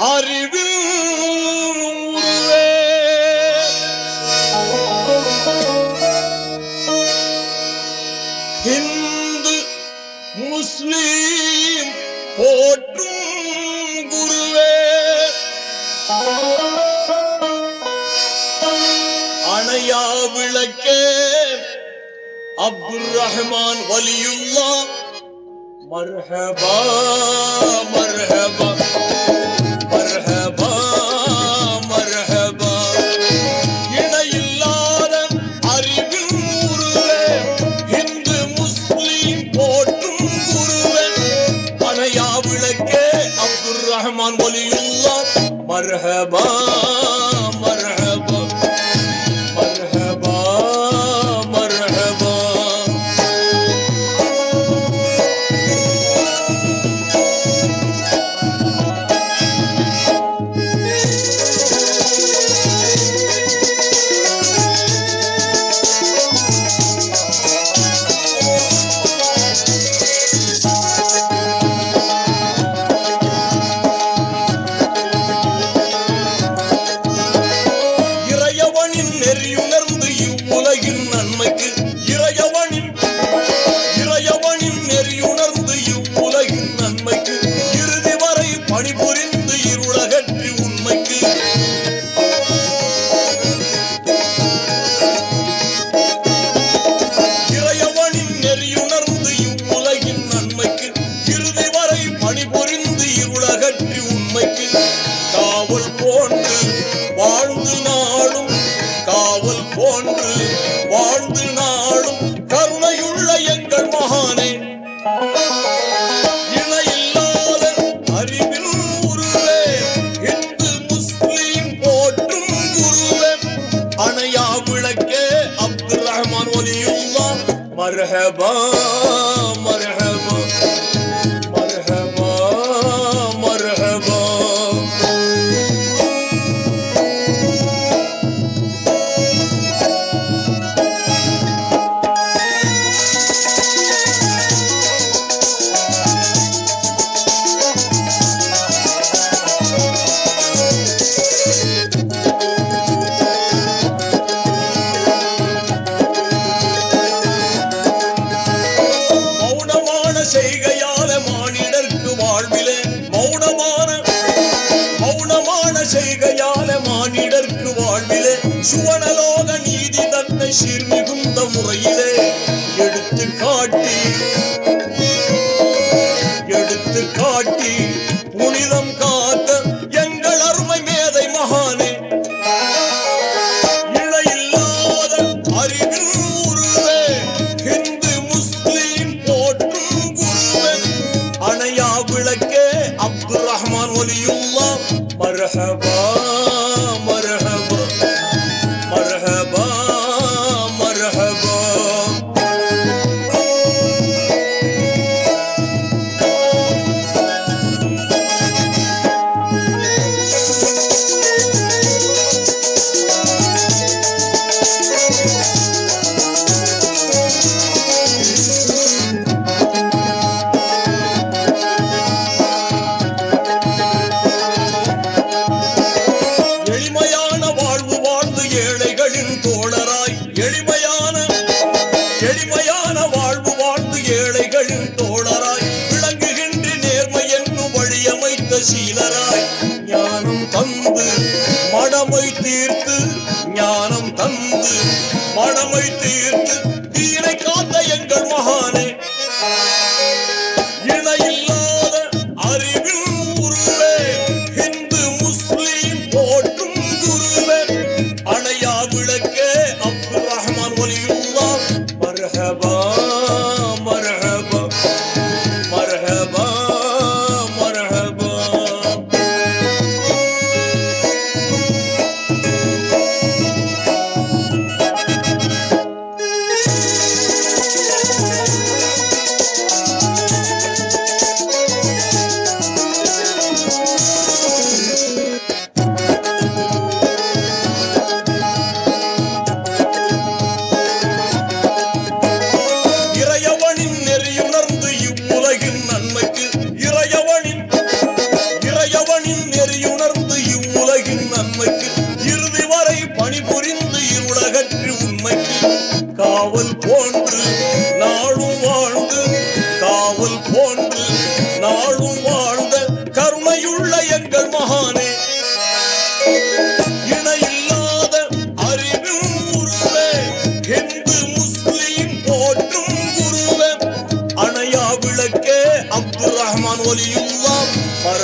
அறிவில் உருவே ஹிந்து முஸ்லீம் போற்றும் குருவே அணையா விளக்கே அப்துல் ரஹ்மான் வலியுல்லா மர்ஹபா மர்ஹபா மர்ஹபா காவல் போன்று வாழ்ந்து நாளும் காவல் போன்று வாழ்ந்து நாளும் கருணையுள்ள எங்கள் மகானே. இணையில்லாத அறிவில் chega e ولي الله مرحبا 起来 பணி புரிந்து உலகற்று உண்மைக்கு காவல் போன்று நாளும் வாழ்ந்து காவல் போன்று நாளும் வாழ்ந்த கருணையுள்ள எங்கள் மகானே. இணையில்லாத அறிவும் உருவே இந்து முஸ்லீம் போற்றும் குருவே அணையா விளக்கே அப்துல் ரஹ்மான் ஒலியுல்லாம் மர